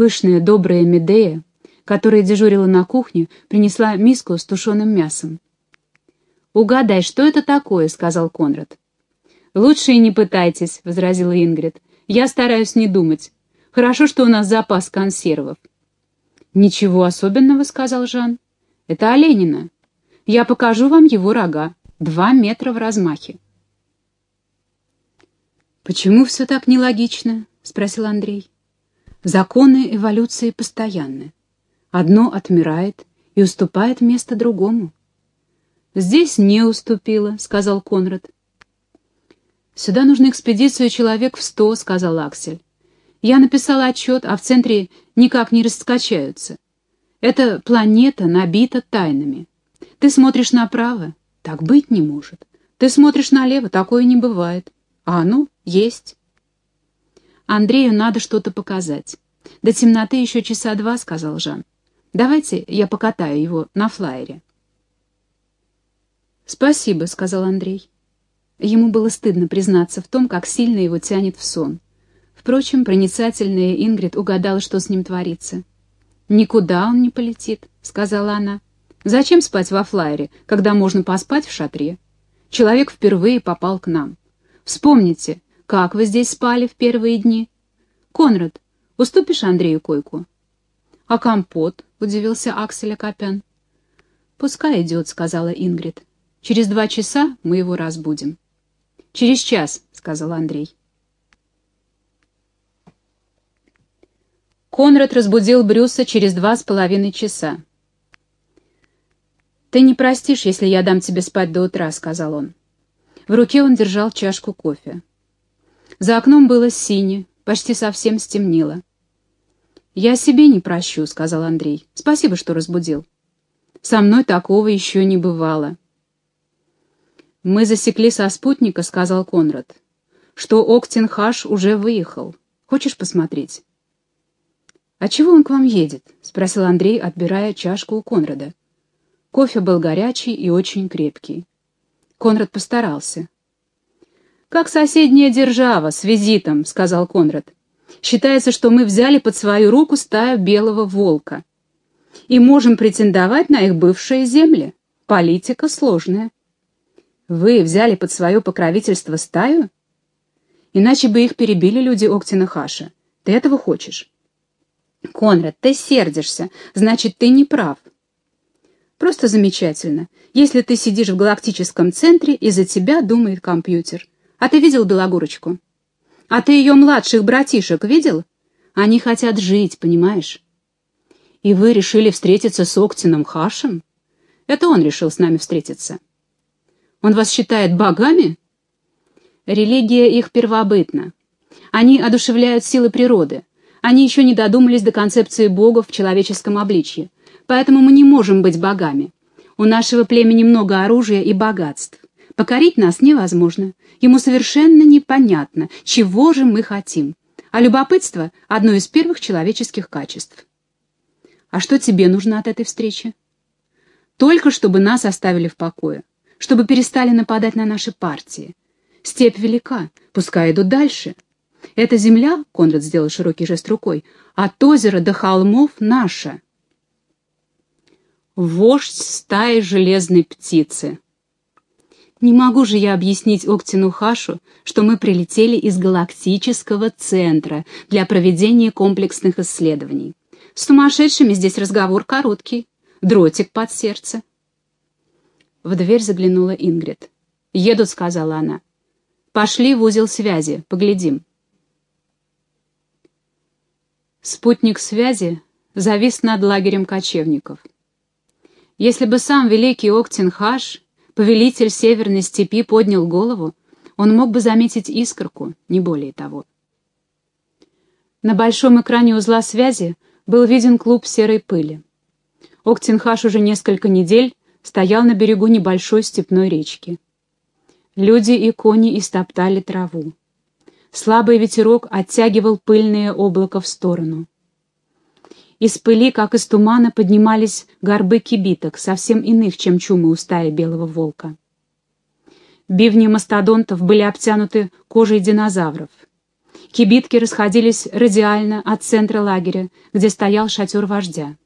Пышная, добрая Медея, которая дежурила на кухне, принесла миску с тушеным мясом. «Угадай, что это такое?» — сказал Конрад. «Лучше и не пытайтесь», — возразила Ингрид. «Я стараюсь не думать. Хорошо, что у нас запас консервов». «Ничего особенного», — сказал Жан. «Это оленина. Я покажу вам его рога. Два метра в размахе». «Почему все так нелогично?» — спросил Андрей. «Законы эволюции постоянны. Одно отмирает и уступает место другому». «Здесь не уступило», — сказал Конрад. «Сюда нужна экспедицию человек в сто», — сказал Аксель. «Я написал отчет, а в центре никак не раскачаются. Эта планета набита тайнами. Ты смотришь направо, так быть не может. Ты смотришь налево, такое не бывает. А оно есть». «Андрею надо что-то показать. До темноты еще часа два», — сказал Жан. «Давайте я покатаю его на флайере». «Спасибо», — сказал Андрей. Ему было стыдно признаться в том, как сильно его тянет в сон. Впрочем, проницательная Ингрид угадала, что с ним творится. «Никуда он не полетит», — сказала она. «Зачем спать во флайере, когда можно поспать в шатре? Человек впервые попал к нам. Вспомните, как вы здесь спали в первые дни? Конрад, уступишь Андрею койку?» «А компот?» — удивился Аксель Акопян. «Пускай идет», — сказала Ингрид. «Через два часа мы его разбудим». «Через час», — сказал Андрей. Конрад разбудил Брюса через два с половиной часа. «Ты не простишь, если я дам тебе спать до утра», — сказал он. В руке он держал чашку кофе. За окном было сине, почти совсем стемнело. «Я себе не прощу», — сказал Андрей. «Спасибо, что разбудил. Со мной такого еще не бывало». «Мы засекли со спутника», — сказал Конрад, — «что Октенхаш уже выехал. Хочешь посмотреть?» «А чего он к вам едет?» — спросил Андрей, отбирая чашку у Конрада. Кофе был горячий и очень крепкий. Конрад постарался. «Как соседняя держава с визитом», — сказал Конрад. «Считается, что мы взяли под свою руку стаю белого волка и можем претендовать на их бывшие земли. Политика сложная». Вы взяли под свое покровительство стаю? Иначе бы их перебили люди Октина Хаша. Ты этого хочешь? Конрад, ты сердишься, значит, ты не прав. Просто замечательно. Если ты сидишь в галактическом центре, и за тебя думает компьютер. А ты видел Белогорочку? А ты ее младших братишек видел? Они хотят жить, понимаешь? И вы решили встретиться с Октином Хашем? Это он решил с нами встретиться. Он вас считает богами? Религия их первобытна. Они одушевляют силы природы. Они еще не додумались до концепции бога в человеческом обличье. Поэтому мы не можем быть богами. У нашего племени много оружия и богатств. Покорить нас невозможно. Ему совершенно непонятно, чего же мы хотим. А любопытство — одно из первых человеческих качеств. А что тебе нужно от этой встречи? Только чтобы нас оставили в покое чтобы перестали нападать на наши партии. Степь велика, пускай идут дальше. Эта земля, — Конрад сделал широкий жест рукой, — от озера до холмов наша. Вождь стаи железной птицы. Не могу же я объяснить Октину Хашу, что мы прилетели из галактического центра для проведения комплексных исследований. С сумасшедшими здесь разговор короткий, дротик под сердце. В дверь заглянула Ингрид. «Едут», — сказала она. «Пошли в узел связи, поглядим». Спутник связи завис над лагерем кочевников. Если бы сам великий Октинхаш, повелитель северной степи, поднял голову, он мог бы заметить искорку, не более того. На большом экране узла связи был виден клуб серой пыли. Октинхаш уже несколько недель стоял на берегу небольшой степной речки. Люди и кони истоптали траву. Слабый ветерок оттягивал пыльное облако в сторону. Из пыли, как из тумана, поднимались горбы кибиток, совсем иных, чем чумы у стаи белого волка. Бивни мастодонтов были обтянуты кожей динозавров. Кибитки расходились радиально от центра лагеря, где стоял шатер вождя.